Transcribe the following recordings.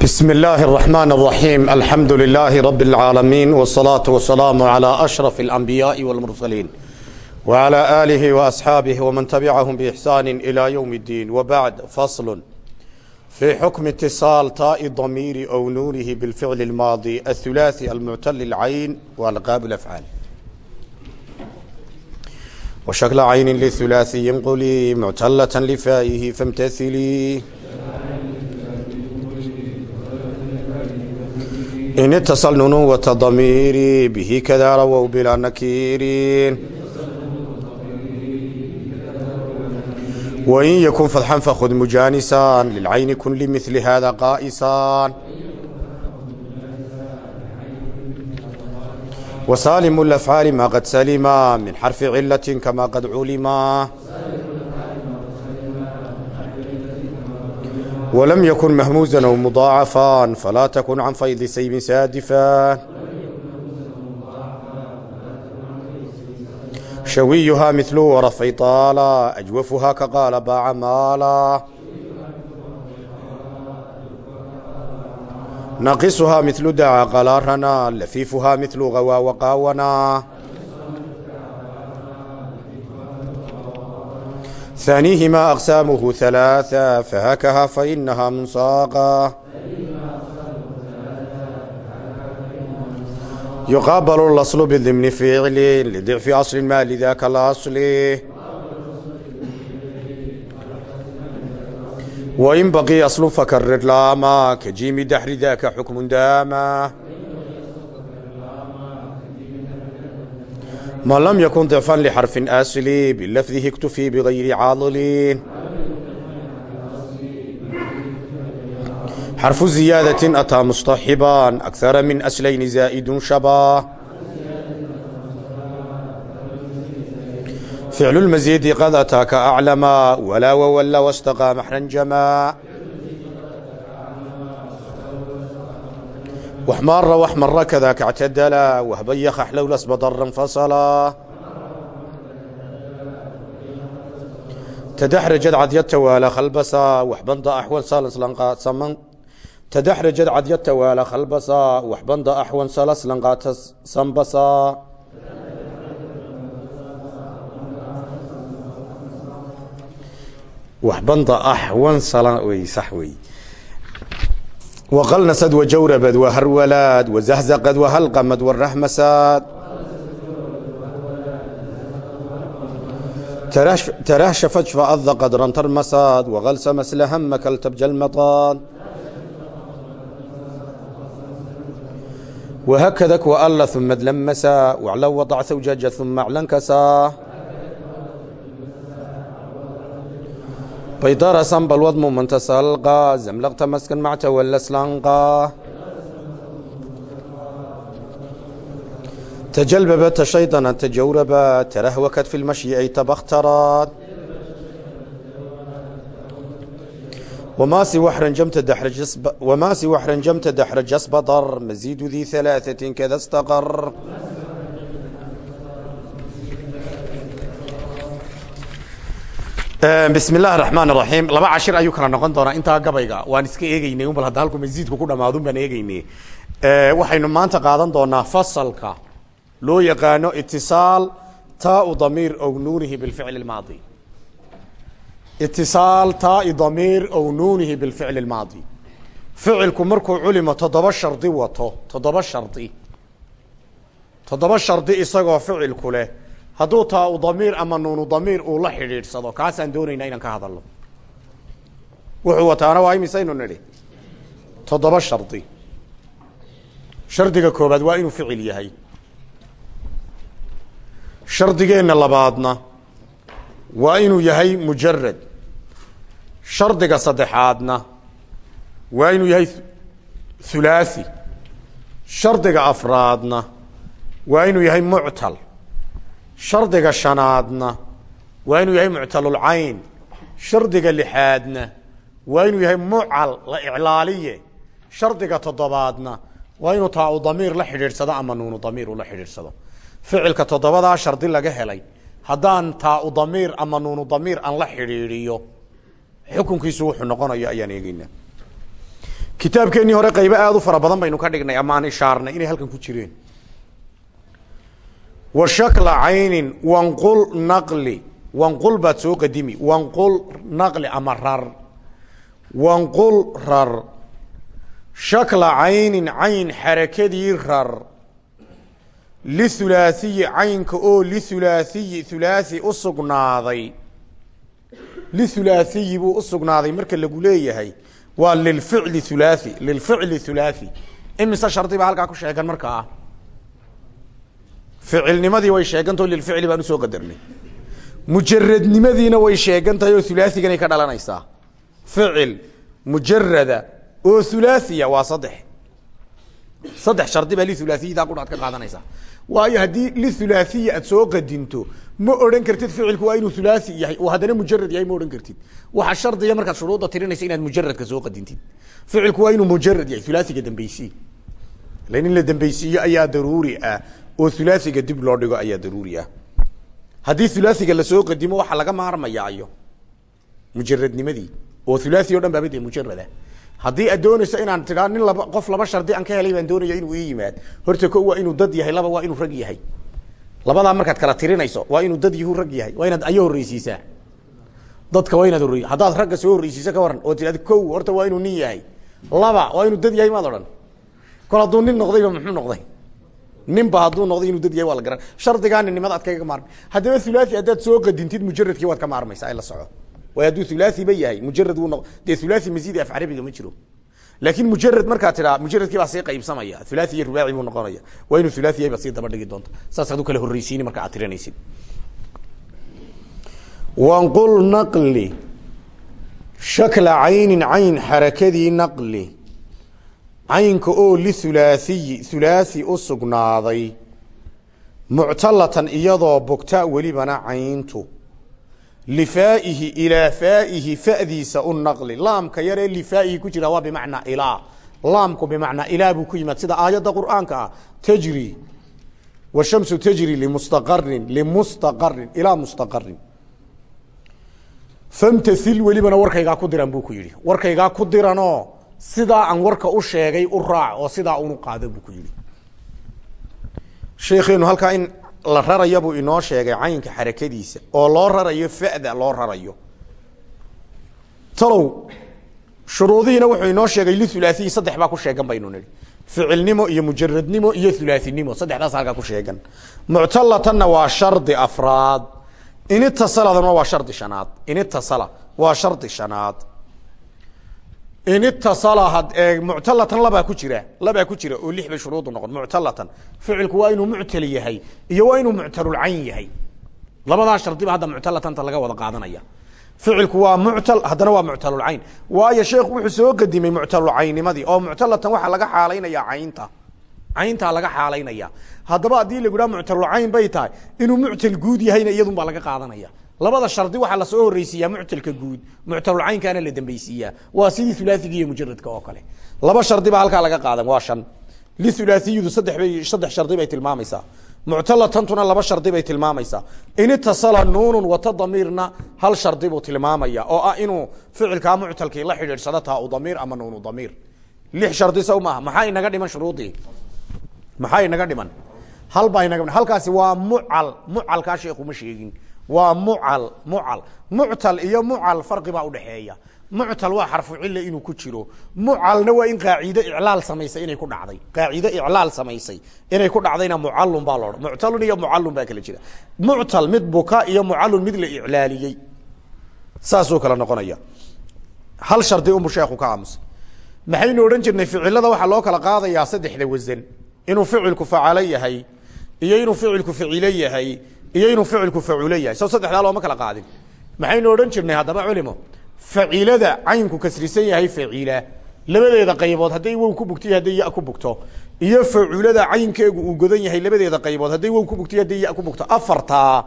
بسم الله الرحمن الرحيم الحمد لله رب العالمين والصلاة والسلام على أشرف الأنبياء والمرسلين وعلى آله وأصحابه ومن تبعهم بإحسان إلى يوم الدين وبعد فصل في حكم اتصال تاء الضمير أو نونه بالفعل الماضي الثلاثي المعتل العين والقاب الأفعال وشكل عين للثلاثي ينقلي معتلة لفائه فامتثلي in itasal nunuwata damiiri bihi kadaa rawow bilaa nakiirin wain yakun fadxan fakhud mujaanisan lilcayni kun limili hada qaa'isan wasaalimu lafcaali maa qad salima min xarfi cilatin kama qad culima ولم يكن مهموزا أو مضاعفا فلا تكن عن فيض سيب سادفا شويها مثل ورفع طالا أجوفها كقال باع مالا ناقصها مثل دعا قلارنا لفيفها مثل غوا وقاونا ثانيهما أقسامه ثلاثة فهكها فإنها منساقة يقابل الأصل بالضمن فعل لضعف أصل ما لذاك الأصل وإن بقي أصل فكرر لاما كجيم دحر ذاك حكم داما ما لم يكن ضعفا لحرف آسل بلفظه اكتفي بغير عاضل حرف زيادة أتى مصطحبا أكثر من أسلين زائد شبا فعل المزيد قد أتاك أعلما ولا وولا واستقى محرنجما وحمار وحمر كذاك اعتدلا وهبيخ حلول اسبضر انفصلا تدحرجت عديت توالى خلبسا وحبند احول سالس لنقات سمن تدحرجت عديت توالى خلبسا وحبند احول سالس لنقات سنبسا وحبند احول سلا وي صحوي وقلنسد وجوربد وهرولاد وزهزقد وهلقمد والرحمساد ترهشفت فأض قدرا ترمساد وغلس مسل همك التبج المطاد وهكذك وأل ثم دلمسا وعلو وضع ثوجج ثم اعلنكسا بيدار سنب الوضم من تسلقى زملقت مسكن مع تولى سلنقى تجلببت شيطانا تجوربت ترهوكت في المشي أي تبخترت وما سوى حرنجمت دحرج وما سوى حرنجمت دحرج أصبطر مزيد ذي ثلاثة كذا استقر bismi illaahi raxmaan raxiim laba cashir ayuu kala noqon doonaa. Intaa gabayga waan iska eegeynay un hadda halku masiidku ku dhamaadun baan eegeynay waxaynu maanta qaadan doonaa fasalka loo yaqaano itisaal taau damiir ow nuunihi bilficli lmaadi itisaal taai damiir ow nuunihi bilficli lmaadi ficilku markuu culimo toddoba shardi wato toddoba shardi. Toddoba shardi isagoo ficilku leh hadduu taa u damiir ama nuunu damiir uu la xidhiidhsado kaasaan doonaynaa inaan ka hadalno. Wuxuu wataana waa imisaynu nidhi? Toddoba shardi. Shardiga koobaad waa inuu ficil yahay. Shardigeenna labaadna waa inuu yahay mujarad shardiga saddexaadna waa inuu yahay hulaathi shardiga afraadna waa inuu yahay muctal shardiga shanaadna waa inuu yahay muctalulcayn shardiga lixaadna waa inuu yahay mucal la iclaaliye. Shardiga toddobaadna waa inuu taa u damiir la xidhiidhsado ama nuunu damiir ula xidhiidhsado. Ficilka toddobadaa shardi laga helay. Haddaan taa u damiir ama nuunu damiir aan la xidhiidhiyo xukunkiisu wuxuu noqonayo ayaan eegeynaa kitaabkeennii hore qaybo aada u fara badan baynu ka dhignay amaan ishaarnay inay halkan ku jireen wa shakla caynin wanqul naqli wanqul baad soo qadimi wanqul naqli ama rar wanqul rar. Shakla caynin cayn xarakadii rar. Lihulaasiyi caynka oo lihulaasiyi hulaasi u sugnaaday. Lihulaasiyi buu u sugnaaday marka lagu leeyahay waa lilficli hulaasi lilficli hulaasi imise shardi baa halkaa ku sheegan ficilnimadii way sheegantao lilficli baan u soo qadarnay. mujaradnimadiina way sheegan tahay oo hulaasiganay ka dhalanaysaa. ficil mujarada oo hulaasiya waa saddex. saddex shardi baa lihulaasiyidaa qudhaad ka qaadanaysaa. waayo haddii lihulaasiya aad soo qadinto ma odhan kartid ficilku waa inuu hulaasi yahay oo haddana mujarad yahay ma odhan kartid. waxa shardiga markaad shuruudda tirinaysa inaad mujaradka soo qadintid. ficilku waa inuu mujarad yahay hulaasiga dambeysiye lan in la dambeysiiyo ayaa daruuri ah oo hulaasiga dib loo dhigo ayaa daruuri ah haddii hulaasiga la soo qadimo waxaa laga maarmayaayo mujaradnimadii oo hulaasi o dhan baaba dee mujarada haddii aad doonayso inaan tiraa nin laba qof laba shardi aan ka helay baan doonaya inuu ii yimaad. Horta ko waa inuu dad yahay laba waa inuu rag yahay. Labadaa markaad kala tirinayso waa inuu dad yahu rag yahay waa inaad ayo horreysiisaa. Dadka waa inaad horrey haddaad ragga soo horreysiiso ka waran oo tirahda ko horta waa inuu nin yahay. Laba waa inuu dad yahay maad odhan. Kol hadduu nin noqdayba muxuu noqday ninba hadduu noqday inuu dad yahay waa la garan. Shardigaa ninnimada ad kaga maarmay haddaba hulaasi haddaad soo qadintid mujaradkii waad ka maarmaysaa ay la soco way hadduu hulaasiba yahay mujarad wuu noq dee hulaasi masiidi af carabiga ma jiro. Laakin mujarad markaa tiraa mujaradkii baa sii qaybsamaya. Hulaasi iyo rubaaci buu noqonaya. Waa inuu hulaasi yahay baad sii daba dhigi doonta. Saas ad u kala horreysiini marka aad tirinaysid wanqul naqli shakla caynin cayn xarakadii naqli caynka oo lihulaasiyi hulaasi u sugnaaday muctalatan iyadoo bogta welibana cayntu. Lifaaihi ilaa faaihi fadiisa u naqli. Laamka yaree lifaaihi ku jira waa bimacnaa ilaa laamku bimacnaa ilaa buu ku yimaad sida aayadda qur'aanka ah. Tajri washamsu tajri limustaqarin limustaqarin ilaa mustaqarin famtail welibana warkaygaa ku diran buu ku yihi warkaygaa ku diranoo sidaa aan warka u sheegay u raac oo sidaa unu qaado buu ku yihi sheekeenu halkaa in la raraya buu inoo sheegay caynka xarakadiisa oo loo rarayo fada loo rarayo. Talow shuruudihiina wuxuu inoo sheegay lihulaasiyi saddex baa ku sheegan baynu nihi ficilnimo iyo mujaradnimo iyo hulaasinimo saddexdaas halkaa ku sheegan. Muctalatanna waa shardi afraad. Initasaladana waa shardi shanaad. Initasala waa shardi shanaad initasala had muctalatan labaa ku jira. Labaa ku jira oo lix bay shuruudu noqon muctalatan. Ficilku waa inuu muctal yahay iyo waa inuu muctalulcayn yahay. Labadaa shardiba hadda muctalatanta laga wada qaadanaya. Ficilku waa muctal haddana waa muctalulcayn waayo sheekhu wuxuu soo qadimay muctalulcaynnimadii oo muctalatan waxaa laga xaalaynaya caynta. Cayntaa laga xaalaynaya haddaba haddii lagu dhaha muctalulcayn bay tahay inuu muctal guud yahayna iyadun baa laga qaadanaya labada shardi waxaa la soo horreysiiyaa muctalka guud muctalulcaynkaana la dambeysiiyaa waa sidii hulaaثiga iyo mujaradka oo kale. Laba shardi baa halkaa laga qaadan waa shan. Lihulaasiyadu saddex bay saddex shardi bay tilmaamaysaa. Muctalatantuna laba shardi bay tilmaamaysaa. In nuunun wata damiirna hal shardi buu tilmaamaya oo ah inuu ficilkaa muctalkii la xidhiidhsado taa u damiir ama nuunu damiir. Lix shardi sow maaha maxaa inaga dhiman shuruudii maxaa inaga dhiman? Hal baa inaga halkaasi waa mucal mucalkaa sheekhu ma sheegin waa mucal mucal muctal iyo mucal farqi baa udhaxeeya muctal waa xarfu cille inuu ku jiro. Mucalna waa in qaaciide iclaal samaysay inay ku dhacday. Qaaciide iclaal samaysay inay ku dhacdayna mucalun baa loodhan muctalun iyo mucalun baa kala jira. Muctal mid buka iyo mucalun mid la iclaaliyey. Saasuu kala noqonaya. Hal shardi unbu sheekhu ka aamusay maxaynu odhan jirnay ficilada waxaa loo kala qaadayaa saddexda wasan inuu ficilku facalo yahay iyo inuu ficilku ficilo yahay iyo inuu ficilku faculo yahay so saddexdaa looma kala qaadin. Maxaynu odhan jirnay haddaba culimo facilada caynku kasrisan yahay facila labadeeda qaybood hadday wow ku bugto iyo hadday ku bugto. Iyo faculada caynkeegu uu godan yahay labadeeda qaybood hadday wow ku bugto iyo hadday ku bugto. Afartaa.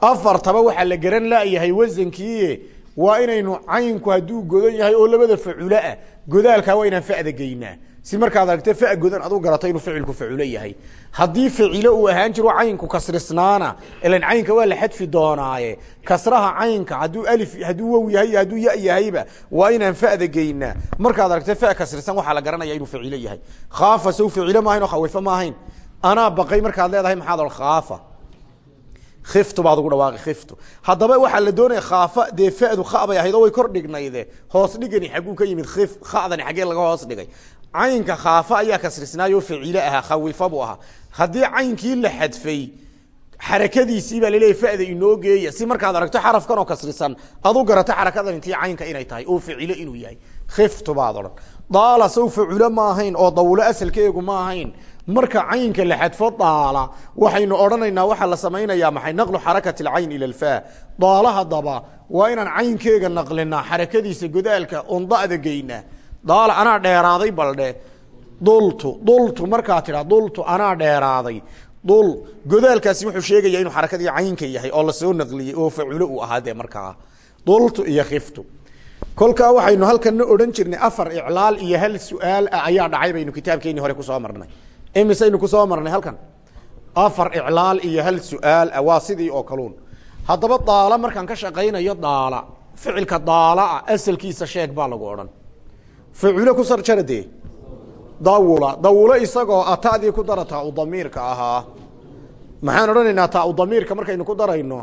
Afartaba waxaa la garan laayahay wasankii waa inaynu caynku hadduu godan yahay oo labada faculo ah. Godaalkaa waa inaan fada geynaa si markaad aragto fa godan adu garato inuu ficilku faculo yahay. Haddii ficilo uu ahaan jiro caynku kasrisnaana. Ilan caynka waa la xadfi doonaaye. Kasraha caynka hadduu alif hadduu wow yahay hadduu ya yahayba waa inaan fa'da geynaa markaad aragto fa kasrisan waxaa la garanaya inuu ficilo yahay. Khaafa sow ficilo maahayn oo khawifo maahayn. Anaa baqay markaad leedahay maxaad o khaafa. Iftu baad ugu dhawaaqi khiftu. Haddaba waxaa la doonaya khaafa dee fadu kha bay ahayd oo way kor dhignayde hoos dhigani xagguu ka yimid if khadani xaggee laga hoos dhigay caynka khaafa ayaa kasrisnaayoo ficilo ahaa khawifa buu ahaa. Haddii caynkii la xadfay xarakadiisii baa laleeyahy fada inoo geeya. Si markaad aragto xarafkan oo kasrisan adu garato xarakadan intii caynka inay tahay oo ficilo inuu yahay. Khiftu baad odhan. Daala sow faculo ma ahayn oo dawlo asalkeegu ma ahayn. Marka caynka la xadfo daala waxaynu odhanaynaa waxaa la samaynayaa maxay naqlu xarakati alcayn ila alfa daala hadaba waa inaan caynkeega naqlinaa xarakadiisa godaalka oon geynaa daala anaa dheeraaday baldhe dultu dultu markaa tidhaa dultu anaa dheeraaday. Dul godaalkaasi wuxuu sheegayaa inuu xarakadii caynka yahay oo la soo naqliyey oo faculo uu ahaa markaa. Dultu iyo khiftu. Kolkaa waxaynu halkana odhan jirnay afar iclaal iyo hal su'aal ah ayaa dhacay baynu kitaabkeenii hore ku soo marnay. Imisaynu ku soo marnay halkan? Afar iclaal iyo hal su'aal ah waa sidii oo kaluun. Haddaba daala markaan ka shaqaynayo daala. Ficilka daalaa asalkiisa sheeg baa lagu odhan faculo ku sarjara dee dawula dawulo isagoo a ta'dii ku dara taa u damiirka ahaa. Maxaan odhanaynaa taa u damiirka markaynu ku darayno?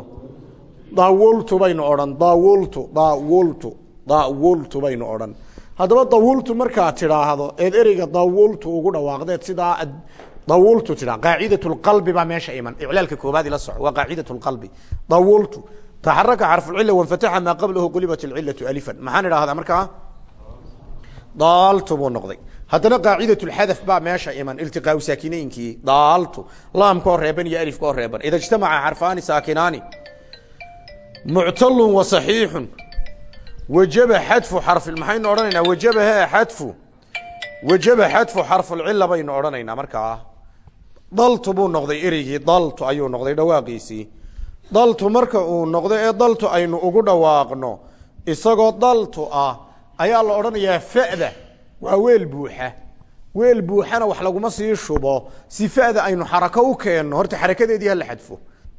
Dawultu baynu odhan dawultu dawultu dawultu baynu odhan. Haddaba dawultu markaad tidhaahdo eed ereyga dawultu ugu dhawaaqdeed sidaa dawultu tidha qaacidat lqalbi baa meesha iman. Iclaalka koobaad ila soco waa qaacidat lqalbi dawultu taxaraka xarfucila wanfataxa maa qablahu qulibat ilcilatu alifan. Maxaan idhahdaa markaa daaltu buu noqday. Haddana qaacidat lxadaf baa meesha iman iltiqaau saakineynkii daaltu. Laamkoo reeban iyo alifkoo reeban. Ida ijtamaca xarfaani saakinaani. Muctalun wa saxiixun. Wajaba xadfu xarfi maxaynu odhanaynaa? Wajaba he xadfu. Wajaba xadfu xarfulcila baynu odhanaynaa. Markaa daltu buu noqday ereygii daltu ayuu noqday dhawaaqiisii daltu marka uu noqdo ee daltu aynu ugu dhawaaqno isagoo daltu ah ayaa la odhanayaa fa'da. Waa weel buuxa. Weel buuxana wax laguma sii shubo. Si fa'da aynu xarako u keenno horta xarakadeedii hala xadfo.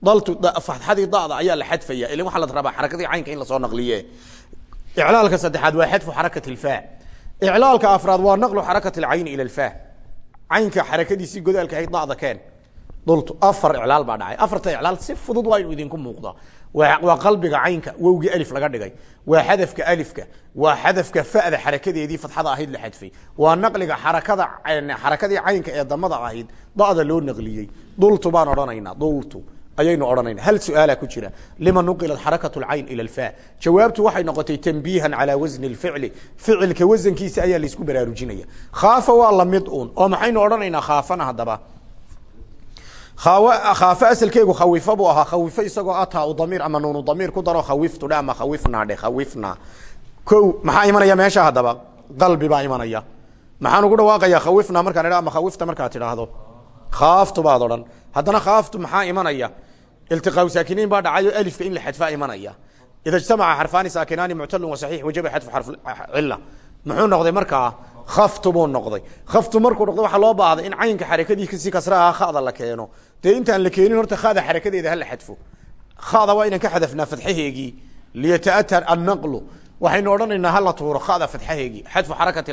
Daltu fatxadii da'da ayaa la xadfaya. Ilan waxaa la rabaa xarakadii caynka in la soo naqliye iclaalka saddexaad waa xadfu xarakati ilfaa iclaalka afraad waa naqlu xarakati alcayni ila alfaa caynka xarakadiisii godaalka ahayd da'da keen. Dultu afar iclaal baa dhacay. Afarta iclaal si fudud waa inu idinku muuqda waa qalbiga caynka wowgii alif laga dhigay. Waa xadafka alifka waa xadafka fa'da xarakadeedii fatxada ahayd la xadfay. Waa naqliga xarakada xarakadii caynka ee damada ahayd da'da loo naqliyey. Dultu baan odhanaynaa dultu ayaynu odhanayna hal su'aala ku jira. Lima nuqilat xarakat lcayn ila alfa jawaabtu waxay noqotay tanbiihan calaa wasni lficli ficilka wasankiisa ayaa laysku baraarujinaya. Khaafa waa la mid uun oo maxaynu odhanaynaa khaafana haddaba khaafe asalkeegu khawifo buu ahaa. Khawifo isagoo ataa damiir ama nuunu damiir ku daro khawiftu dhe ama khawifnaa dhe khawifnaa ko maxaa imanaya meesha haddaba? Qalbi baa imanaya. Maxaan ugu dhawaaqaya khawifnaa markaan idha ama khawifta markaad tidhaahdo? Khaaftu baad odhan. Haddana khaaftu maxaa imanaya? Iltiqaa saakiniin baa dhacayo alifka in la xadfaa imanaya. Ida ijtamaca xarfaani saakinaani muctalun wa saxiix wajaba xadfu xarf cila muxuu noqday markaa? Khaftu buu noqday. Khaftu markuu noqday waxaa loo baahday in caynka xarakadiisi si kasra ah khada la keeno dee intaan la keenin horta khada xarakadeeda hala xadfo. Khada waa inaan ka xadafnaa fatxaheegii liyata'atar annaqlu. Waxaynu odhanaynaa hala tuuro khada fatxaheegii xadfu xarakati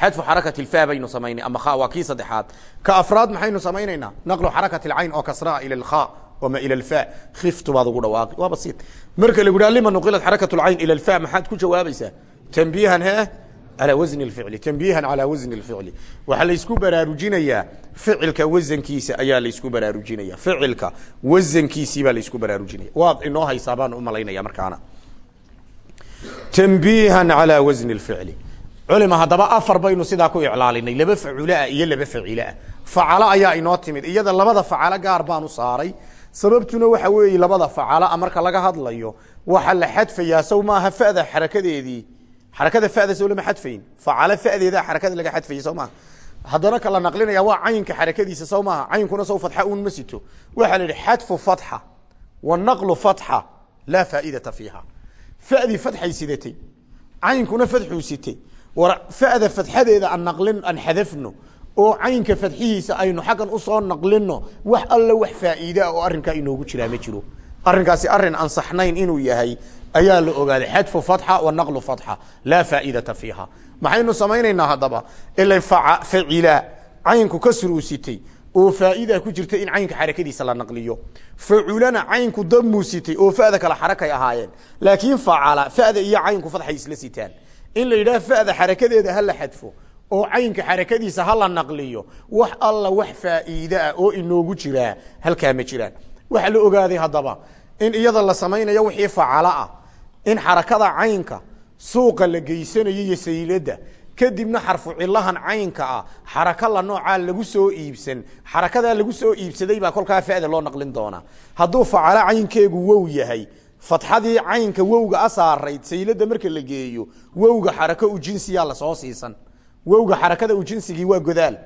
xadfu xarakati lfa baynu samaynay ama kha waa kii saddexaad. Ka afraad maxaynu samaynaynaa? Naqlu xarakati alcayn oo kasraa ila alkha ama ila alfa khiftu baad ugu dhawaaqi. Waa basiit marka lagu dhaha lima nuqilat xarakat lcayn ila alfa maxaad ku jawaabaysaa. Tanbiihan he calaa wasni lficli tanbiihan calaa wasni lficli waxaa laysku baraarujinayaa ficilka wasankiisa ayaa laysku baraarujinaya ficilka wasankiisii baa laysku baraarujinaya waad inoo haysaa baan u malaynaya markaana tanbiihan calaa wasni lficli culima haddaba afar baynu sidaa ku iclaalinay laba faculoah iyo laba faciloah facalo ayaa inoo timid iyada labada facalo gaar baan u saaray sababtuna waxa weeye labada facala marka laga hadlayo waxa la xadfayaa sow maaha fada xarakadeedii xarakada fada sow lama xadfayn facala fadeeda xarakada laga xadfayay sow maaha haddana kala naqlinaya waa caynka xarakadiisa sow maaha caynkuna sow fatxa un ma sito. Waxaa la yihi xadfu fatxa wa naqlu fatxa laa faaidata fiiha. Fadii fatxay sidatay caynkuna fadxuu sitay. War fa'da fadxadeeda aan naqlin aan xadafno oo caynka fadxihiisa aynu xaggan u soo naqlino wax alla wax faa'iidaa oo arrinkaa inoogu jiraa ma jiro. Arrinkaasi arrin ansaxnayn inuu yahay ayaa la ogaaday xadfu fatxa wa naqlu fatxa laa faa'iidata fiiha. Maxaynu samaynaynaa haddaba? Ila facila caynku ka suruusitay oo faa'iida ku jirta in caynka xarakadiisa la naqliyo. Faculana caynku damuu sitay oo fa'da kale xarakay ahaayeen. Laakiin facala fa'da iyo caynku fadxay isla sitaan. In la yidhaha fa'da xarakadeeda ha la xadfo oo caynka xarakadiisa ha la naqliyo wax alla wax faa'iide ah oo inoogu jiraa halkaa ma jiraan. Waxaa la ogaaday haddaba in iyada la samaynayo wixii facalo ah in xarakada caynka suuqa la geysanayo iyo sayladda kadibna xarfu cilahan caynka ah xaraka la noocaa lagu soo iibsan. Xarakadaa lagu soo iibsaday baa kolkaa fa'da loo naqlin doonaa. Hadduu facalo caynkeegu wow yahay fatxadii caynka wowga a saarayd marka la geeyo wowga xarako u jinsiyaa la soo siisan. Wowga xarakada u jinsigii waa godaal.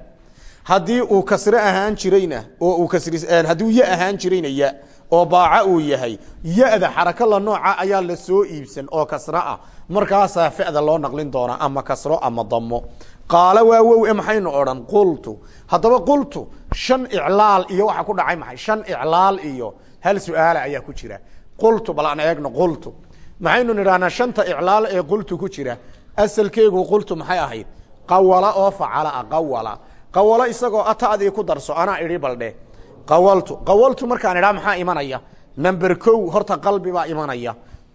Haddii uu kasre ahaan jirayna oo uu kasri hadduu ya ahaan jirayna ya oo baaca uu yahay. Ya-da xarako la nooca ayaa la soo iibsan oo kasre ah. Markaasaa fa'da loo naqlin doonaa ama kasro ama damo qaalo waa wow e maxaynu odhan? Qultu. Haddaba qultu shan iclaal iyo waxaa ku dhacay maxay? Shan iclaal iyo hal su'aala ayaa ku jira. Qultu bal aan eegno qultu. Maxaynu nidhahnaa shanta iclaal ee qultu ku jira. Asalkeegu qultu maxay ahayd? Qawala oo facala ah qawala qawalo isagoo atadii ku darso anaa idhi baldhe qawaltu qawaltu markaan idhaa maxaa imanaya? Number ko horta qalbi baa imanaya.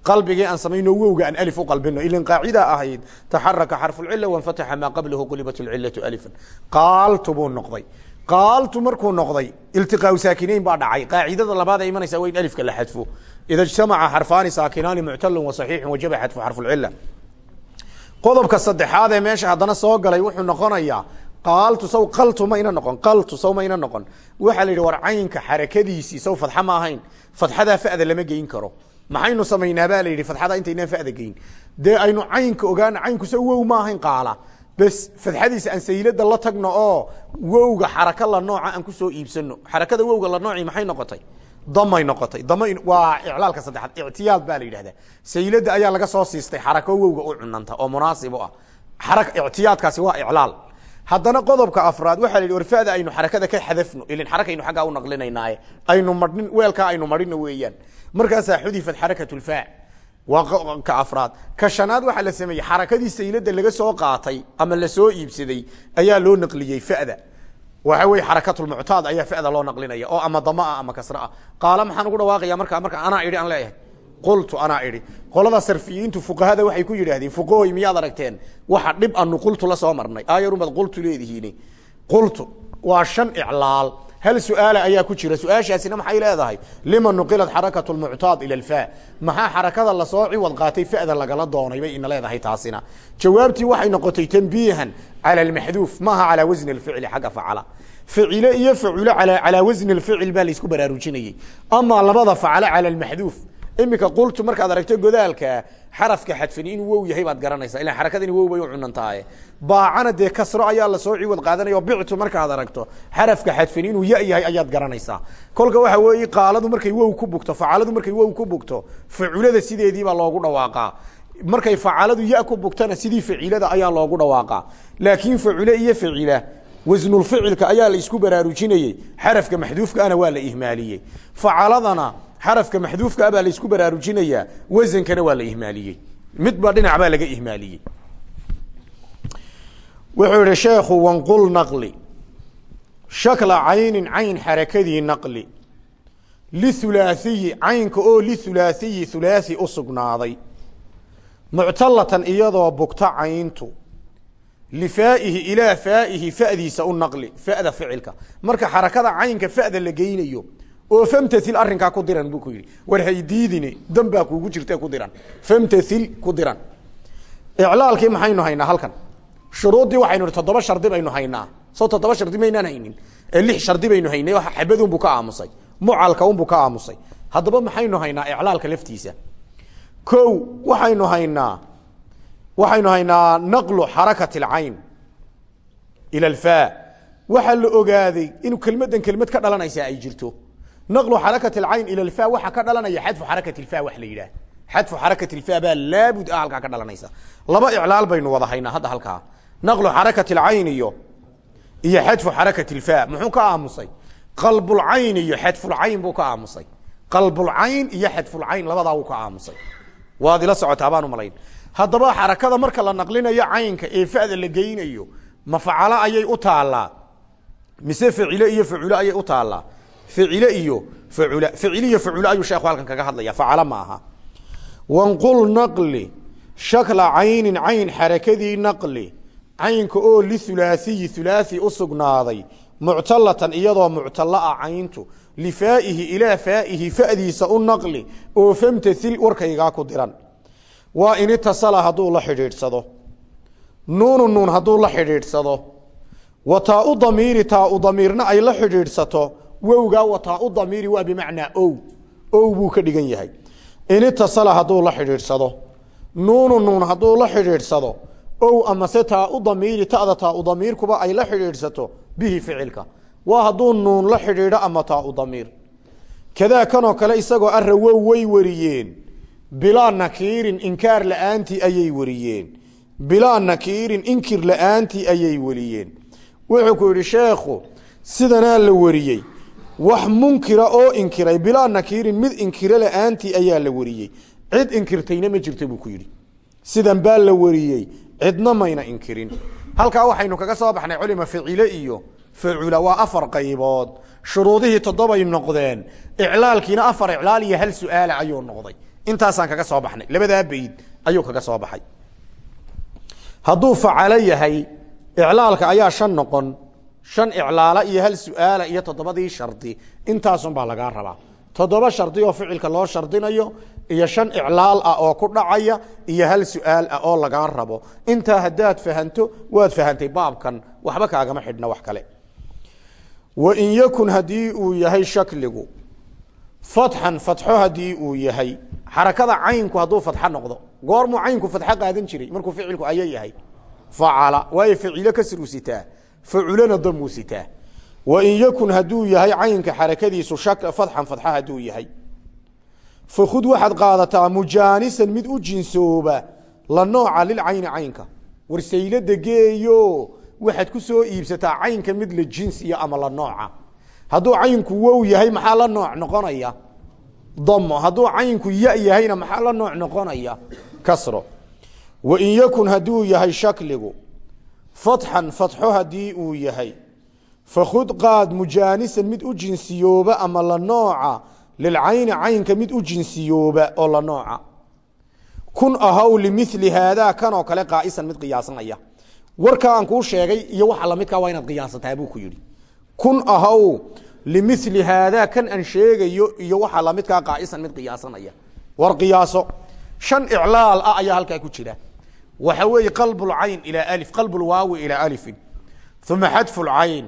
Qalbigii aan samayno wowga aan alif u qalbino ilin qaacida ahayd taxaraka xarfucila wanfataxa maa qablahu qulibat lcilatu alifan qaaltu buu noqday. Qaaltu markuu noqday iltiqaau saakinayn baa dhacay. Qaacidada labaad ee imanaysa waa in alifka la xadfo. Ida ijtamaca xarfaani saakinaani muctalun wasaxiixun wajaba xadfu xarfucila qodobka saddexaad ee meesha haddana soo galay wuxuu noqonayaa qaaltu saw qaltu mayna noqon qaltu saw mayna noqon. Waxaa la yidhi war caynka xarakadiisii saw fadxa ma ahayn. Fadxadaa fa'da lama geyn karo. Maxaynu samaynaa baa la yidhi fadxada intaynaan fa'da geyn. Dee aynu caynka ogaana caynku saw wow ma ahayn qaala. Bes fadxadiisa aan saylada la tagno oo wowga xaraka la nooca aan ku soo iibsano xarakada wowga la nooci maxay noqotay? Damay noqotay. Dam waa iclaalka saddexaad ictiyaad baa la yidhahdaa. Saylada ayaa laga soo siistay xarako wowga u cunanta oo munaasib u ah. Xara ictiyaadkaasi waa iclaal haddana qodobka afraad waxaa la yidhi aynu xarakada ka xadafno. Ilin xarakaynu xaggaa u naqlinaynaaye aynu madhin weelkaa aynu marhino weeyaan. Markaasaa xudifat xarakat lfaac waa ka afraad. Ka shanaad waxaa la sameeyey xarakadii saylada laga soo qaatay ama la soo iibsaday ayaa loo naqliyey fada. Waxa weye xarakatulmuctaad ayaa fada loo naqlinaya oo ama dama ah ama kasra ah qaala maxaan ugu dhawaaqaya markaa marka anaa idhi aan leeyahay qultu anaa idhi qolada sarfiyiintu fuqahada waxay ku yidhaahdeen fuqahoy miyaad aragteen? Waxa dhib anu qultu la soo marnay. Aayarumad qultu leedihiin. Qultu waa shan iclaal. Hal su'aala ayaa ku jira. Su'aashaasina maxay leedahay? Lima nuqilat xarakatu lmuctaad ila alfa. Maxaa xarakada la soo ciwad qaatay fa'da lagala doonay bay ina leedahay taasina. Jawaabtii waxay noqotay tanbiihan cala almaxduuf maaha calaa wasni alficli xagga facala. Ficile iyo faculo calaa wasni alficil baa laysku baraarujinayey amaa labada facalo cala almaxduuf iminka qultu markaad aragto godaalka xarafka xadfani inuu wow yahay baad garanaysaa. Ila xarakadani wow bay u cunantahay baacana dee kasro ayaa la soo ciwad qaadanaya o bictu markaad aragto xarafka xadfani inuu ya yahay ayaad garanaysaa. Kolka waxa weeye qaaladu markay wow ku bugto facaladu markay wow ku bugto faculada sideediibaa loogu dhawaaqaa. Markay facaladu ya ku bugtana sidii facilada ayaa loogu dhawaaqaa. Laakiin facule iyo facila wasnulficilka ayaa la isku baraarujinayey. Xarafka maxduufkaana waa la ihmaaliyey. Facaladana xarafka maxduufkaa baa la isku baraarujinayaa wasankana waa la ihmaaliyey. Midba dhinac baa laga ihmaaliyey. Wuxuu yihi sheekhu wanqul naqli. Shakla caynin cayn xarakadii naqli. Lihulaaiyi caynka oo lihulaaiyi hulaai u sugnaaday. Muctalatan iyadoo bugta cayntu. Lifaaihi ilaa faaihi fadiisa u naqli fada ficilka. Marka xarakada caynka fada la geynayo oo famtail arrinkaa ku diran buu ku yidhi. War haydiidine dan baa kuugu jirta ku diran. Famtail ku diran. Iclaalkii maxaynu haynaa halkan? Shuruuddii waxaynu toddoba shardi baynu haynaa. Soo toddoba shardi maynaan haynin. Lix shardi baynu haynay xabadunbuu ka aamusay. Mucalka unbuu ka aamusay. Haddaba maxaynu haynaa iclaalka laftiisa? Ko waxaynu haynaa waxaynu haynaa naqlu xarakat alcayn ila alfa waxaa la ogaaday inuu kelmaddan kelmad ka dhalanaysaa ay jirto naqlu xarakat alcayn ila alfa waxaa ka dhalanaya xadfu xarakat ilfa wax la yidhaah xadfu xarakat ilfa baa laabud ah halkaa ka dhalanaysa laba iclaal baynu wada haynaa hadda halkaa naqlu xarakat alcayn iyo iyo xadfu xarakat ilfa muxuu ka aamusay qalbulcayn iyo xadfulcayn buu ka aamusay qalbulcayn iyo xadfulcayn labadaa wuu ka aamusay waad ila socotaa baan umalayn haddaba xarakada marka la naqlinayo caynka ee fa'da la geynayo ma facalo ayay u taallaa mise ficile iyo faculo ayay u taallaa ficile iyo facula ficil iyo faculo ayuu sheekhu halkan kaga hadlaya facalo ma aha. Wanqul naqli shakla caynin cayn xarakadii naqli caynka oo lihulaaiyi hulaai u sugnaaday muctalatan iyadoo muctalo ah cayntu lifaa'ihi ilaa faa'ihi fa'diisa u naqli oo famtail warkaygaa ku diran. Waa in itasala hadduu la xidhiidhsado. Nuunu nuun hadduu la xidhiidhsado. Wa taau damiiri taau damiirna ay la xidhiidhsato wowgaa wa taau damiiri waa bimacnaa ow. Ow buu ka dhigan yahay. In itasala hadduu la xidhiidhsado. Nuunu nuun hadduu la xidhiidhsado. Ow amase taau damiiri tada taau damiirkuba ay la xidhiidhsato bihi ficilka. Waa hadduu nuun la xidhiidho ama taau damiir. Kadaa kanoo kale isagoo ara way wariyeen. Bilaa nakiirin inkaar la'aantii ayay wariyeen. Bilaa nakiirin inkir la'aantii ayay wariyeen. Wuxuu ku yidhi sheekhu sidanaa la wariyey wax munkira oo inkiray bilaa nakiirin mid inkiro la'aantii ayaa la wariyey. Cid inkirtayna ma jirto buu ku yidhi. Sidan baa la wariyey. Cidna mayna inkirin. Halkaa waxaynu kaga soo baxnay culima ficile iyo facula waa afar qaybood. Shuruudihii toddobay noqdeen. Iclaalkiina afar iclaal iyo hal su'aala ayuu noqday. Intaasaan kaga soo baxnay. Labadaa bayd ayuu kaga soo baxay. Hadduu facalo yahay iclaalka ayaa shan noqon shan iclaala iyo hal su'aala iyo toddobadii shardi. Intaasunbaa lagaa rabaa. Toddoba shardi oo ficilka loo shardinayo iyo shan iclaal ah oo ku dhacaya iyo hal su'aal ah oo lagaa rabo. Intaa haddaad fahanto waad fahantay baabkan. Waxba kaagama xidhna wax kale. Wain yakun haddii uu yahay shakligu fatxan fatxo haddii uu yahay. Xarakada caynku hadduu fatxo noqdo goormuu caynku fatxo qaadan jiray markuu ficilku aya yahay facala waayo facilo kasruu sitaa faculana damuu sitaa wain yakun hadduu yahay caynka xarakadiisu fatxan fatxa hadduu yahay. Fakud waxaad qaadataa mujaanisan mid u jinsooba la nooca lilcayni caynka. Warsaylada geeyo waxaad ku soo iibsataa caynka mid la jinsiya ama la nooca. Hadduu caynku wow yahay maxaa la nooc noqonaya? Damo hadduu caynku ya yahayna maxaa la nooc noqonaya fatxan fatxo haddii uu yahay. Fakud qaad mujaanisan mid u jinsiyooba ama la nooca lilcayni caynka mid u jinsiyooba oo la nooca. Kun ahaw limili haadaa kanoo kale qaaisan mid qiyaasanaya. Warkaa aan kuu sheegay iyo waxa lamidkaa waa inaad qiyaasataa buu ku yidhi. Kun ahaw limili haadaa kan aan sheegayo iyo waxa lamidkaa qaaisan mid qiyaasanaya. War qiyaaso. Ah waxa weeye qalb lcayn ilaa alif qalb lwaawi ilaa alifin uma xadfu lcayn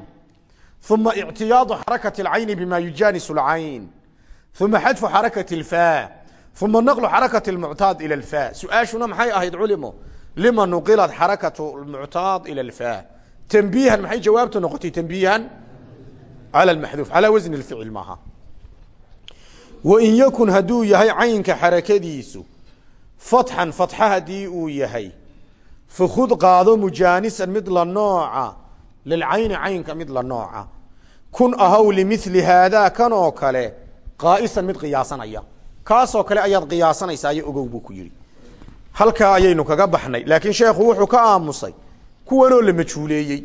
uma ictiyaadu xarakati alcayni bima yujaanis lcayn uma xadfu xarakati lfa uma naqlu xarakati lmuctaad ila lfa su'aashuna maxay ahayd culimo? Lima nuqilat xarakatu lmuctaad ila lfa tanbiihan maxay jawaabtu noqotay tanbiihan? Cala maxduuf calaa wasni lficil maaha. Wain yakun hadduu yahay caynka xarakadiisu fatxan fatxa haddii uu yahay fakud qaado mujaanisan mid la nooca lilcayni caynka mid la nooca. Kun ahaw limili haadaa kanoo kale qaaisan mid qiyaasanaya. Kaasoo kale ayaad qiyaasanaysaa ogow buu ku yihi halkaa ayaynu kaga baxnay laakiin sheekhu wuxuu ka aamusay kuwanoo la majhuuleeyey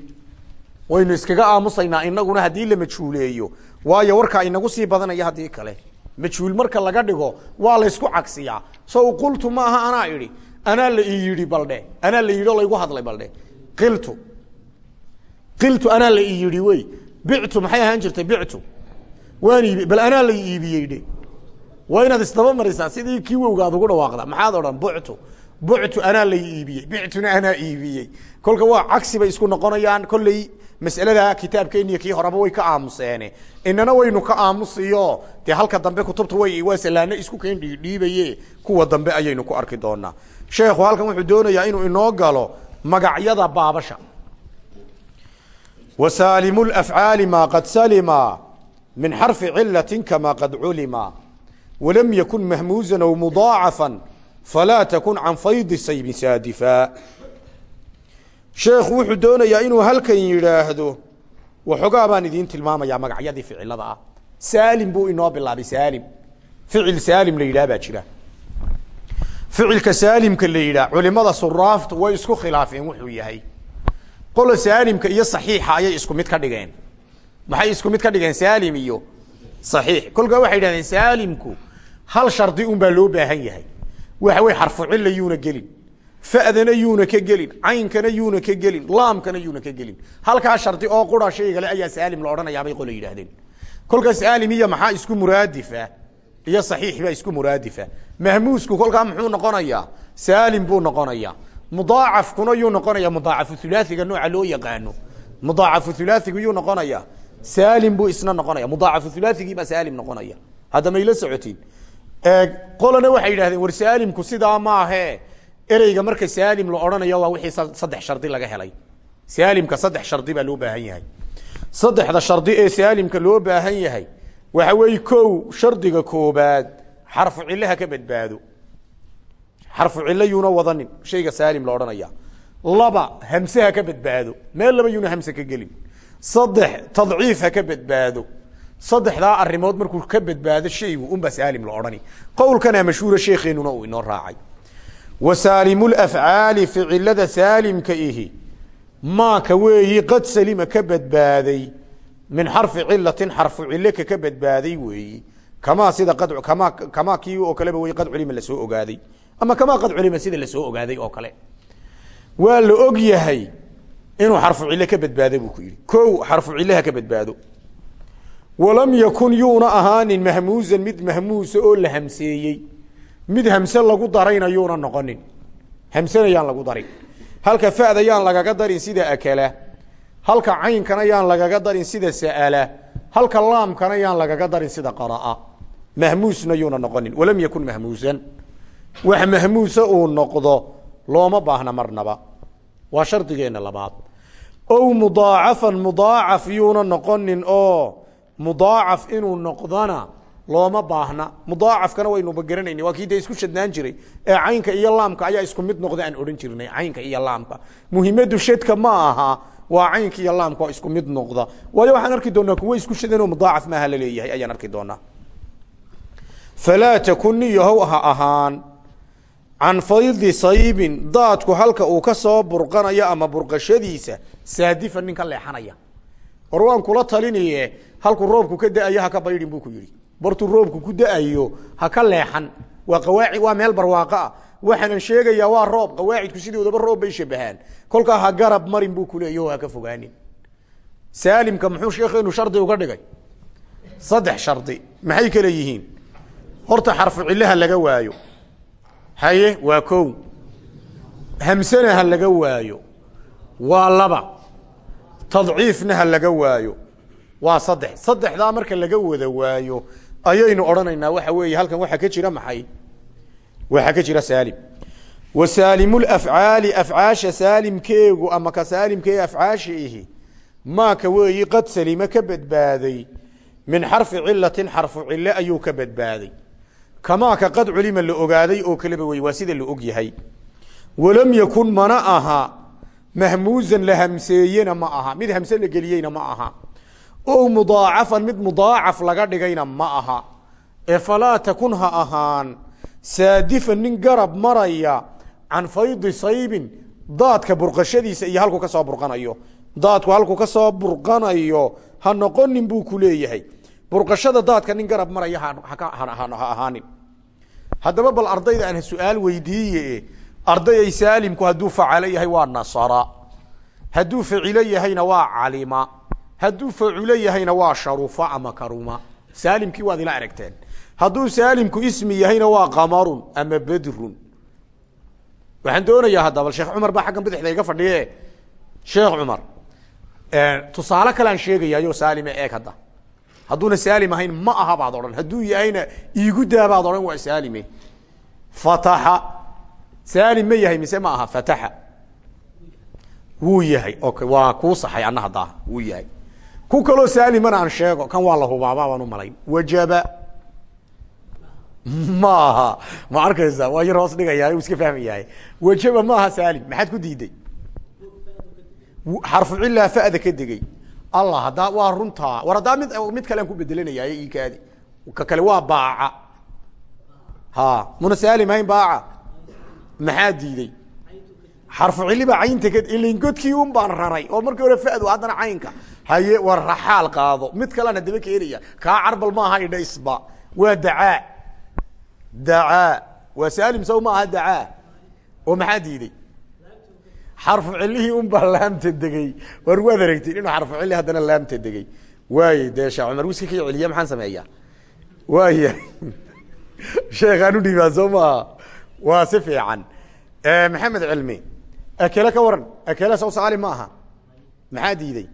waynu iskaga aamusaynaa inaguna haddii la majhuuleeyo waayo warkaa inagu sii badanaya haddii kale. Majhuul marka laga dhigo waa laysku cagsiyaa. So qultu maaha anaa idhi anaa la ii yidhi baldhe anaa la yidhi oo laygu hadlay baldhe qiltu qiltu anaa la ii yidhi wey bictu maxay ahaan jirtay bictu waan iibi bal anaa la iibiyey dhe waa inaad isdaba marisaa sidii kii wowga ad ugu dhawaaqda maxaad odhan buctu buctu anaa la iibiyey bictuna anaa iibiyey. Kolka waa cagsi bay isku noqonayaan kolley mas'alada kitaabkeeniyo kii horeba way ka aamuseene. Inana waynu ka aamusiyo dee halka dambe kutubta way waa salaano isku keen dhiidhiibaye kuwa dambe ayaynu ku arki doonaa. Sheekhu halkan wuxuu doonayaa inuu inoo galo magacyada baabasha. Wa saalimu lafcaali maa qad salima min xarfi cilati kama qad culima. Walam yakun mahmuusan aw mudaacafan falaa takun can faydi saybin saadifa sheekhu wuxuu doonayaa inuu halkan yidhaahdo waxoogaa baan idiin tilmaamayaa magacyadii ficilada ah saalim buu inoo bilaabay saalim ficil saalim la yidhaha baa jira ficilka saalimka la yidhaah culimada suraaftu way isku khilaafeen wuxuu yahay qola saalimka iyo saxiixa ayay isku mid ka dhigeen maxay isku mid ka dhigeen saalim iyo saxiix kolkaa waxay yidhahdeen saalimku hal shardi un loo baahan yahay waxa wey xarfu cilla yuuna gelin fa'dana yuuna ka gelin caynkana yuuna ka gelin laamkana yuuna ka gelin. Halkaa shardi oo qura shaygale ayaa saalim la odhanayaabay qola yidhahdeen kolkaa saalim maxaa isku muraadifa? Iyo saxiix baa isku muraadifa. Mahmuusku kolkaa muxuu noqonayaa? Saalim buu noqonayaa. Mudaacafkuna yuu noqonaya mudaacafu hulaaiga nooca loo yaqaano. Mudaacafu hulaaigu yuu noqonaya saalim buu isna noqonaya mudaacafu hulaaigii baa saalim noqonaya hadda mayla socotiin qolana waxay yidhahdeen war saalimku sidaa maahe ereyga marka saalim la odhanayo waa wixii saddex shardi laga helay. Saalimka saddex shardi baa loo baahan yahay. Saddexda shardi ee saalimka loo baahan yahay waxa weeye kow shardiga koobaad xarfu cillaha ka badbaado. Xarfu cillo yuuna wadanin shayga saalim la odhanaya laba hamse ha ka badbaado. Meel laba yuuna hamse ka gelin. Saddex tadciif ha ka badbaado saddexdaa arimood markuu ka badbaado shaygu unbaa saalim la odhani. Qowlkana mashhuura sheekeenuna uu inoo raacay. Wa saalimulafcaali ficilada saalimka ihi maaka weeyi qad salima ka badbaaday min xarfi cilatin xarfu cilo ka badbaaday weeyi. Kamaa sida qad kamaa kamaa kii oo kaleba wey qad culima la soo ogaaday. Ama kamaa qad culima sida la soo ogaaday oo kale. Waa la og yahay inuu xarfu cilo ka badbaado buu ku yihi ko xarfu cilaha ka badbaado walam yakun yuuna ahaanin mahmuusan mid mahmuusa oo la hamseeyey. Mid hamse lagu darayna yuuna noqonin. Hamsena yaan lagu darin. Halka fa'da yaan lagaga darin sida akala. Halka caynkana yaan lagaga darin sida sa'ala. Halka laamkana yaan lagaga darin sida qara'a. Mahmuusna yuuna noqonin. Walam yakun mahmuusan. Wax mahmuusa uu noqdo looma baahna marnaba. Waa shardigeenna labaad. Ow mudaacafan mudaacaf yuuna noqonin oo mudaacaf inuu noqdona looma baahna. Mudaacafkana waynuba garanayna waa kii dee isku shadnaan jiray ee caynka iyo laamka ayaa isku mid noqda aan odhan jirnay. Caynka iyo laamka. Muhiimadu shadka ma aha waa caynka iyo laamka oo isku mid noqda. Waayo waxaan arki doonaa kuwo isku shadanoo mudaacaf maaha la leeyahay ayaan arki doonaa. Falaa takun niyahow ha ahaan. Can faydi saybin daadku halka uu ka soo burqanayo ama burqashadiisa saadifan nin leexanaya war waan kula talinaye halkuu roobku ka da'ayo haka baydhin buu ku yihi bartuu roobku ku da'ayo ha ka leexan. Waa qawaaci waa meel barwaaqo ah. Waxaanan sheegayaa waa roob. Qawaacidku sidoodaba roob bay shabahaan kolkaa ha garab marin buu kuleeya o ha ka fogaanin. Saalimka muxuu sheekeenu shardi uga dhigay? Saddex shardi. Maxay kale yihiin? Horta xarfu cillaha laga waayo. Haye waa kow. Hamsena ha laga waayo. Waa laba tadciifna ha laga waayo. Waa saddex. Saddexdaa marka laga wada waayo ayaynu odhanaynaa waxa weeye halkan waxaa ka jira maxay? Waxaa ka jira saalim. Wa saalimulafcaali afcaasha saalimkeegu ama ka saalimkee afcaasha ihi maaka weeyi qad salima ka badbaaday min xarfi cilatin xarfu cilo ayuu ka badbaaday. Kamaaka qad culima la ogaaday oo kaleba wey waa sida la og yahay walam yakun mana aha mahmuusan la hamseeyena ma aha. Mid hamse la geliyeyna ma aha. O mudaacafan mid mudaacaf laga dhigayna ma aha. Ee falaa takun ha ahaan. Saadifan nin garab maraya can faydi saybin daadka burqashadiisa iyo halkuu ka soo burqanayo. Daadku halkuu ka soo burqanayo ha noqonin buu ku leeyahay. Burqashada daadka nin garab maraya ha ahaanin. Haddaba bal ardayda aan su'aal weydiiye ardayay saalimku hadduu facalo yahay waa nasara. Hadduu facilo yahayna waa calima hadduu faculo yahayna waa sharufa ama karuma saalimkii waad ila aragteen. Hadduu saalimku ismi yahayna waa qamarun ama bedrun. Waxaan doonayaa haddaba sheekh cumar baa xaggan bidixda iga fadhiye sheekh cumar tusaale kalean sheegayaayo saalime eeg hadda. Hadduuna saalim ahayn ma aha baad odhan. Hadduu yahayna iigu daa baad odhan waa saalime. Fataxa saalim ma yahay mise ma aha fataxa wuu yahay. Waa kuu saxay anna haddaa wuu yahay. Ku kaloo saalimana aan sheego. Kan waa la hubaabaa baan u malayn wajaba. Ma aha. Ma arkaysa? Waa yar hoos dhigaya u iska fahmayahay wajaba ma aha saalim maxaad ku diiday? Xarfu cilaa fa'da ka degey allah haddaa waa runtaa war haddaa mid mid kalean ku bedelanaya ikaadi ka kale waa baaca maxaa diiday? Xarfu cili baa caynta ka ilin godkii un baan raray. Oo markii hore fa'du haddana caynka. Haye war raxaal qaado. Mid kalena daba keenaya kaa carbal maaha idha isba. Waa dacaa. Dacaa. Waa saalim saw ma aha dacaa. Oo maxaa diiday? Xarfu cilihii un baa laamta degey war waad aragtid inuu xarfu cili haddana laamta degey waaye dee sheekh cumar wiska ka celiya maxaan sameeyaa? Waaya sheekhaan udhiibaa soo maaha waa si fiican. Maxamed cilmi akele ka waran akele saw saalim ma aha maxaa diiday?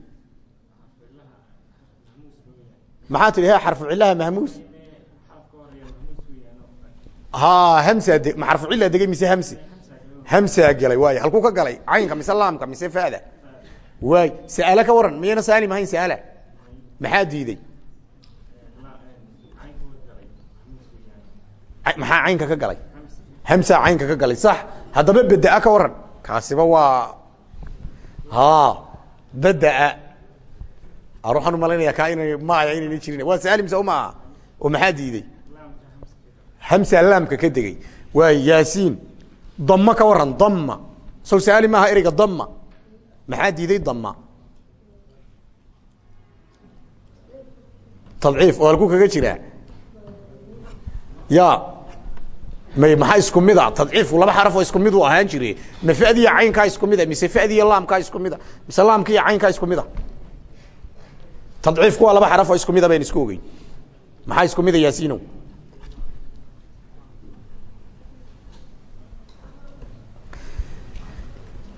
Maxaa tidhi he xarfu cilaha mahmuus? Ha hamsa de ma xarfu cila degay mise hamsi? Hamsaa gelay waay halkuu ka galay. Caynka mise laamka mise fada waay sa'ale ka waran miyayna saalim ahayn sa'ala maxaa diiday? Maxaa caynka ka galay hamsaa caynka ka galay. Sax haddaba bedaa ka waran kaasiba waa ha bedaa ar waxaan u malaynaya kaa ina maya inayna jirin. Waa saalim sa maaha oo maxaa diiday? Hamsaa laamka ka degay. Waay yaasiin. Dama ka waran dama saw saalim maaha ereyga dama maxaa diiday dama tadciif oo halku kaga jiraa? Ya may maxaa isku mida tadciifku laba xaraf oo isku mid u ahaan jire ma fadiya caynkaa isku mida mise fadiya laamkaa isku mida mise laamka iyo caynkaa isku mida tadciifku waa laba xaraf oo isku mida bayn isku ogeyn. Maxaa isku mida yaasinow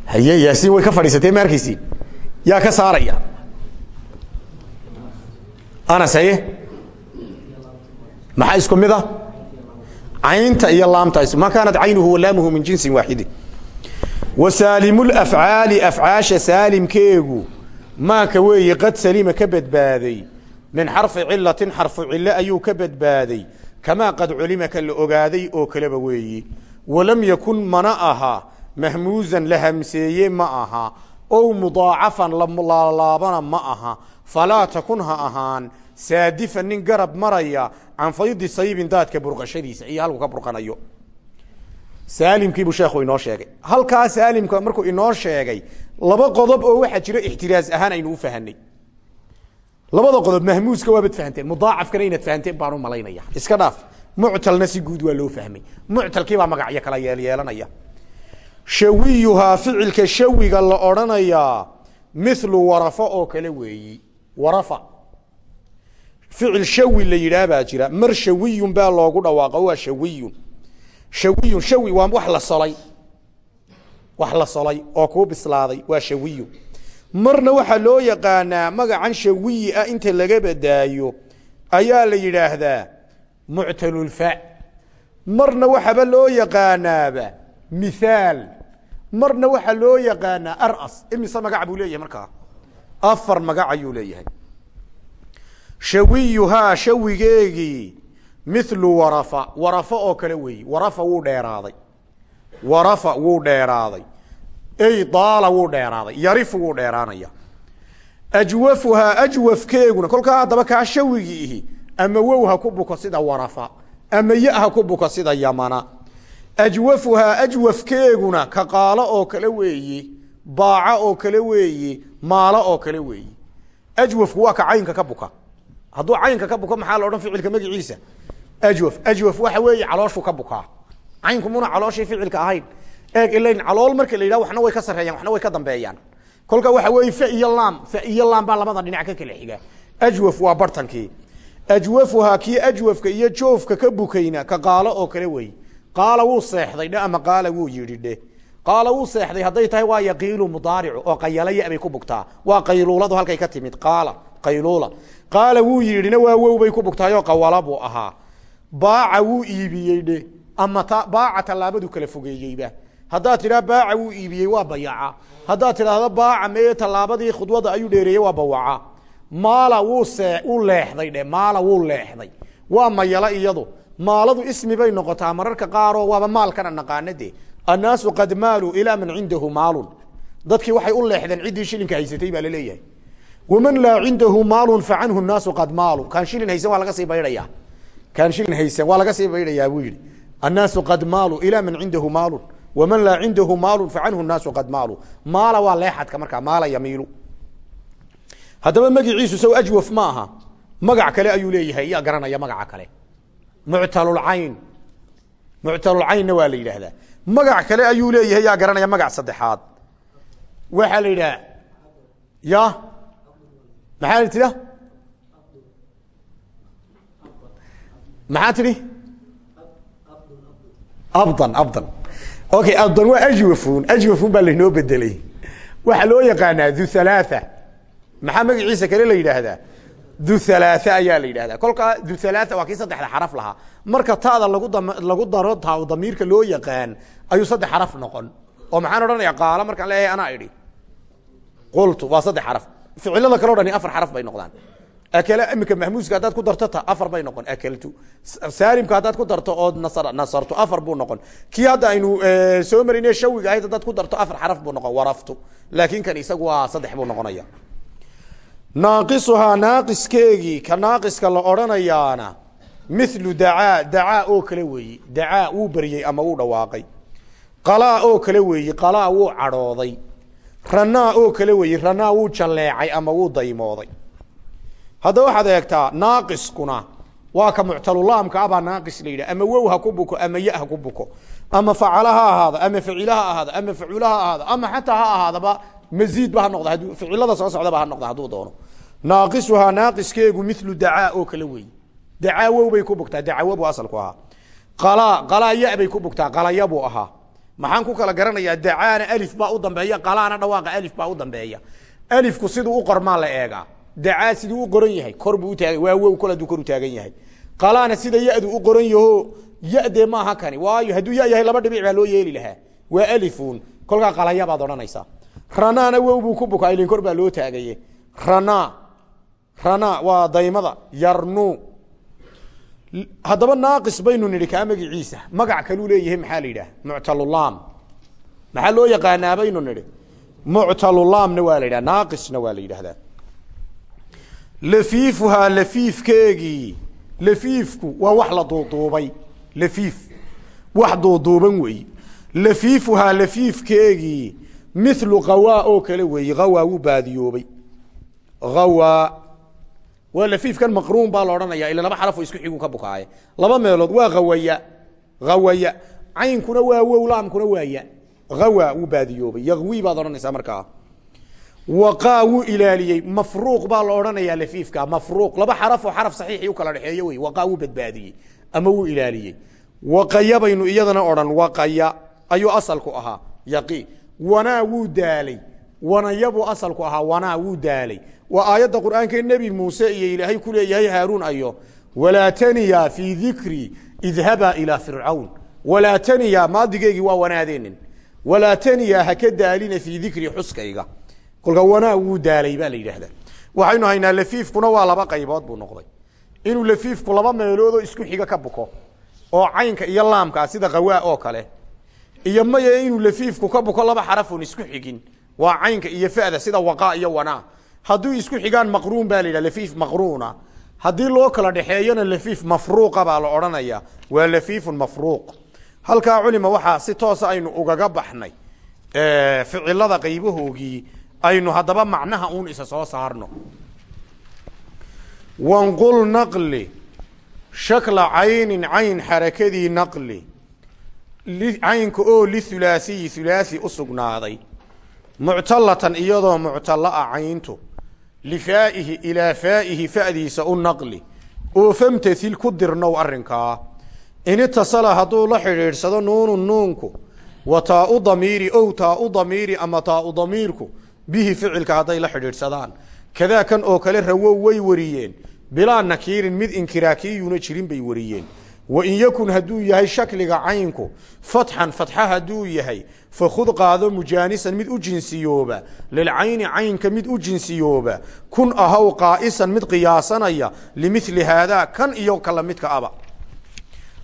haye yaasiin way ka fadhiisatee ma arkaysiin? Yaa ka saaraya. Anas haye? Maxaa isku mid a caynta iyo laamta ma kaanat caynuhu walaamuhu min jinsin waaxidin wa saalimu lafcaali afcaasha saalimkeegu maaka weeye qad salima ka badbaaday. Min xarfi cilatin xarfu cilo ayuu ka badbaaday. Kamaa qad culima ka la ogaaday oo kaleba weeyi. Walam yakun mana aha mahmuusan la hamseeye ma aha. Ow mudaacafan lalaabana ma aha. Falaa takun ha ahaan saadifan nin garab maraya can faydi saybin daadka burqashadiisa iyo halku ka burqanayo. Saalimkiibuu sheekhu inoo sheegay. Halkaa saalimka markuu inoo sheegay laba qodob oo waxaa jira ixtiraaz ahaan aynu u fahanay. Labada qodob mahmuuska waabaad fahanteen mudaacafkana inaad fahanteen baan u malaynaya. Iska dhaaf muctalna si guud waa loo fahmay. Muctalkiibaa magacyo kala yeelyeelanaya shawiyuhaa ficilka shawiga la odhanayaa milu warafo oo kale weeyi. Warafa ficil shawi la yidhaah baa jira. Mar shawiyun baa loogu dhawaaqo waa shawiyun. Shawiyun shawi waa wax la solay wax la solay oo kuu bislaaday waa shawiyun. Marna waxaa loo yaqaanaa magacan shawiyi ah inta laga badaayo ayaa la yidhaahdaa muctalulfa marna waxaba loo yaqaanaaba mithaal. Marna waxaa loo yaqaanaa aras imise magac buu leeyahay markaa? Afar magac ayuu leeyahay shawiyuhaa shawigeegii milu warafa. Warafa oo kale weeyi. Warafa wuu dheeraaday. Warafa wuu dheeraaday. Ey daala wuu dheeraaday. Yarifu wuu dheeraanaya ajwafuhaa ajwafkeeguna kolkaa haddaba kaa shawigii ihi ama wow ha ku buko sida warafa ama ya ha ku buko sida yamana. Ajwafuhaa ajwafkeeguna ka qaalo oo kale weeyi baaca oo kale weeyi maalo oo kale weeyi. Ajwafku waa ka caynka ka buka hadduu caynka ka buko maxaa la odhan ficilka magaciisa? Ajwaf. Ajwaf waxa weeye calooshu ka bukaa. Caynku muna calooshii ficilka ahayn. Eeg ilayn calool marka la yidhaha waxna way ka sarreeyaan waxna way ka dambeeyaan. Kolka waxa weeye fa iyo laam fa iyo laam baa labada dhinac ka kala xiga ajwaf waa bartankii. Ajwafuhaa kii ajwafka iyo joofka ka bukayna ka qaalo oo kale wey. Qaala wuu seexday dhe ama qaala wuu yidhi dhe qaala wuu seexday hadday tahay waa yaqiilu mudaaricu oo qayala ya bay ku bugtaa. Waa qayluuladu halkay ka timid. Qaala qayluula. Qaala wuu yidhina waa wow bay ku bugtaayoo qawala buu ahaa. Baaca wuu iibiyey dhe ama ta baaca tallaabadu kala fogeeyeyba haddaad tidhaa baaca wuu iibiyey waa bayaca haddaad tidhaahdo baaca mee tallaabadii khudwada ayuu dheereeyey waa bawaca maala wuu see wuu leexday dhe maala wuu leexday. Waa mayalo iyadu. Maaladu ismi bay noqotaa mararka qaaroo waaba maalkana naqaana de annaasu qad maaluu ilaa man cindahu maalun. Dadkii waxay u leexdeen ciddii shilinka haysatay baa la leeyahay waman laa cindahu maalun fa canhu naasu qad maalu kaan shilin haysan waa laga sii baydhaya kaan shilin haysan waa laga sii baydhayaa buu yihi annaasu qad maaluu ilaa man cindahu maalun waman laa cindahu maalun fa canhu naasu qad maalu maala waa leexadka markaa maala yamiilu haddaba magiciisu sow ajwaf ma aha magac kale ayuu leeyahay yaa garanaya magaca kale muctalulcayn muctalulcaynna waa la yidhaahdaa magac kale ayuu leeyahay yaa garanaya magac saddexaad waxaa la yidhaha ya maxaa tidha maxaa tidhi? Abdan abdan. Okay abdan waa ajwafun ajwafun baa lainoo bedelay. Waxaa loo yaqaanaa du halaatha maxaa magaciisa kale la yidhaahdaa? Du halaatha ayaa la yidhahdaa kolkaa du halaatha waa kii saddexda xaraf lahaa. Marka ta'da lagu dam lagu daro taa damiirka loo yaqaan ayuu saddex xaraf noqon. Oo maxaan odhanaya qaala markaan leeyahay anaa idhi. Qultu waa saddex xaraf ficilada kale o dhani afar xaraf bay noqdaan. Akl imika mahmuuska haddaad ku darto ta afar bay noqon akeltu saalimka haddaad ku darto ood nasar nasartu afar buu noqon. Kii hadda aynu soo marine shawiga ahayd haddaad ku darto afar xaraf buu noqon waraftu. Laakin kan isagu waa saddex buu noqonaya. Naaqisuhaa naaqiskeegii ka naaqiska la odhanayaana milu dacaa dacaa oo kale weeyi. Dacaa wuu beryey ama wuu dhawaaqay. Qalaa oo kale weeyi qalaa wuu cadhooday ranaa oo kale weeyi ranaa wuu jalleecay ama wuu daymooday. Haddaba waxaad eegtaa naaqiskuna waa ka muctalulaamka abaa naaqis la yidhah ama wow ha ku buko ama ya ha ku buko ama facala ha ama facila ha ama facula ha ama xataa ha ahaadaba maziidba ha noqda hadduu ficilada soo socdaba ha noqda hadduu doono. Naaqisuhaa naaqiskeegu milu dacaa oo kale weeye dacaa wow bay ku bugtaa dacawo buu asalku ahaa. Qalaa qalaa ya bay ku bugtaa qalaya buu ahaa maxaan ku kala garanayaa dacaana alif baa u dambeeya qalaana dhawaaqa alif baa u dambeeya. Alifku siduu u qormaa la eegaa. Dacaa siduu u qoran yahay kor buu utaaga waa wow kol haduu kor u taagan yahay. Qalaana sida yadu u qoran yaho yadee maaha kani. Waayo hadduu ya yahay laba dhibic baa loo yeeli lahaa. Waa alifun kolkaa qalaya baad odhanaysaa. Ranaana wow buu ku bukaa ilin baa loo taagaye. Rana. Rana waa daymada. Yarnu haddaba naaqis baynu nidhi kaa magiciisa. Magac kaluu leeyahay maxaa la yidhaha muctalulaam maxaa loo yaqaanaa baynu nidhi? Muctalulaamna waa la yidhaha naaqisna waa la yidhahdaa lafiifuhaa lafiifkeegii lafiifku waa wax la duuduubay. Lafiif wax duuduuban weeyi. Lafiifuhaa lafiifkeegii milu khawaa oo kale weeyi khawaa wuu baadiyoobay. Khawaa waa lafiifkan maqruun baa la odhanaya ila laba xarafoo isku xigu ka bukaaye. Laba meelood waa khawaya khawaya caynkuna waa wow laamkuna waa ya wuu baadiyoobay yakwi baad odhanaysaa markaa. Waqaa wuu ilaaliyey mafruuq baa la odhanayaa lafiifka mafruuq. Laba xarafoo xaraf saxiixii u kala dhexeeyo wey waqaa wuu badbaadiyey ama wuu ilaaliyey. Waqaya baynu iyadana odhan waqaya ayuu asalku ahaa yaqi wanaa wuu daalay wanayabuu asalku ahaa wanaa wuu daalay. Waa aayadda qur'aanka nebi muuse iyo ilaahay ku leeyahay haaruun ayo walaa taniya fii dikri idhabaa ilaa fircawn walaa taniya maadigeygii waa wanaadeenin. Walaa taniya haka daalina fii dikri xuskayga. Kolka wanaa wuu daalay baa la yidhaahdaa. Waxaynu haynaa lafiifkuna waa laba qaybood buu noqday. Inuu lafiifku laba meeloodoo isku xiga ka buko oo caynka iyo laamkaa sida khawaa oo kale iyo maya inuu lafiifku ka buko laba xarafun isku xigin waa caynka iyo fada sida waqaa iyo wanaa. Hadduu isku xigaan maqruun baa la yidhaha lafiif maqruuna. Haddii loo kala dhexeeyona lafiif mafruuqa baa la odhanaya waa lafiifun mafruuq. Halkaa culima waxaa si toosa aynu ugaga baxnay. Ficilada qaybahoogii aynu haddaba macnaha uun isa soo saarno. Wanqul naqli shakla caynin cayn xarakadii naqli. Caynka oo lihulaasiyi hulaasi u sugnaaday muctalatan iyadoo muctalo a cayntu lifaa'ihi ilaa faa'ihi fa'diisa u naqli. Oo famtasil ku dirnow arrinkaa. In itasala hadduu la xidhiidhsado nuunu nuunku wa taa u damiiri ow taa u damiiri ama taa u damiirku bihi ficilka hadday la xidhiidhsadaan. Kadaa kan oo kale rawow way wariyeen. Bilaa nakiirin mid inkiraakiyuna jirin bay wariyeen wain yakun hadduu yahay shakliga caynku fatxan fatxa hadduu yahay fakhud qaado mujaanisan mid u jinsiyooba lilcayni caynka mid u jinsiyooba kun ahaw qaa'isan mid qiyaasanaya limili haadaa kan iyo kala midka aba.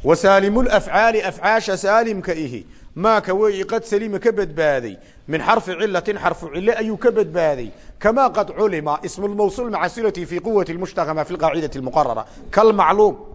Wa saalimulafcaali afcaasha saalimka ihi maaka weyi qad salima ka badbaaday min xarfi cilatin xarfu cile ayuu ka badbaaday kamaa qad culima ismu lmawsuul maca silati fi quwati mushtaqama fi qaacidati muqarara kalmacluum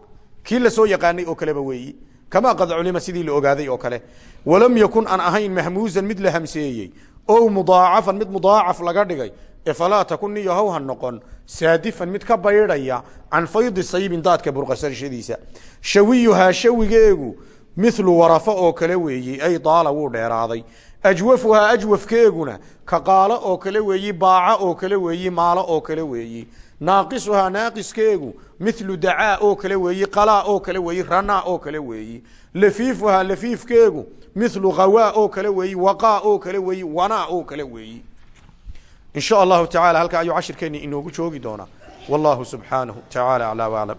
kii la soo yaqaanay oo kaleba weeyi. Kamaa qad culima sidii la ogaaday oo kale. Walam yakun aan ahayn mahmuusan mid la hamseeyey o mudaacafan mid mudaacaf laga dhigay e falaa takun niyo haw ha noqon saadifan mid ka baydhaya can faydi saybin daadka burqasashadiisa shawiyuhaa shawigeegu milu warafo oo kale weeyi ay daala wuu dheeraaday. Ajwafuhaa ajwafkeeguna ka qaalo oo kale weeyi baaca oo kale weeyi maalo oo kale weeyi naaqisuhaa naaqiskeegu. Milu dacaa oo kale weeyi qalaa oo kale weeyi ranaa oo kale weeyi. Lafiifuhaa lafiifkeegu. Milu khawaa oo kale weeyi waqaa oo kale weeyi wanaa oo kale weeyi. In sha allahu tacala halkaa ayuu cashirkeeni inoogu joogi doonaa. Wallahu subxaanahu tacaala aclaa waclam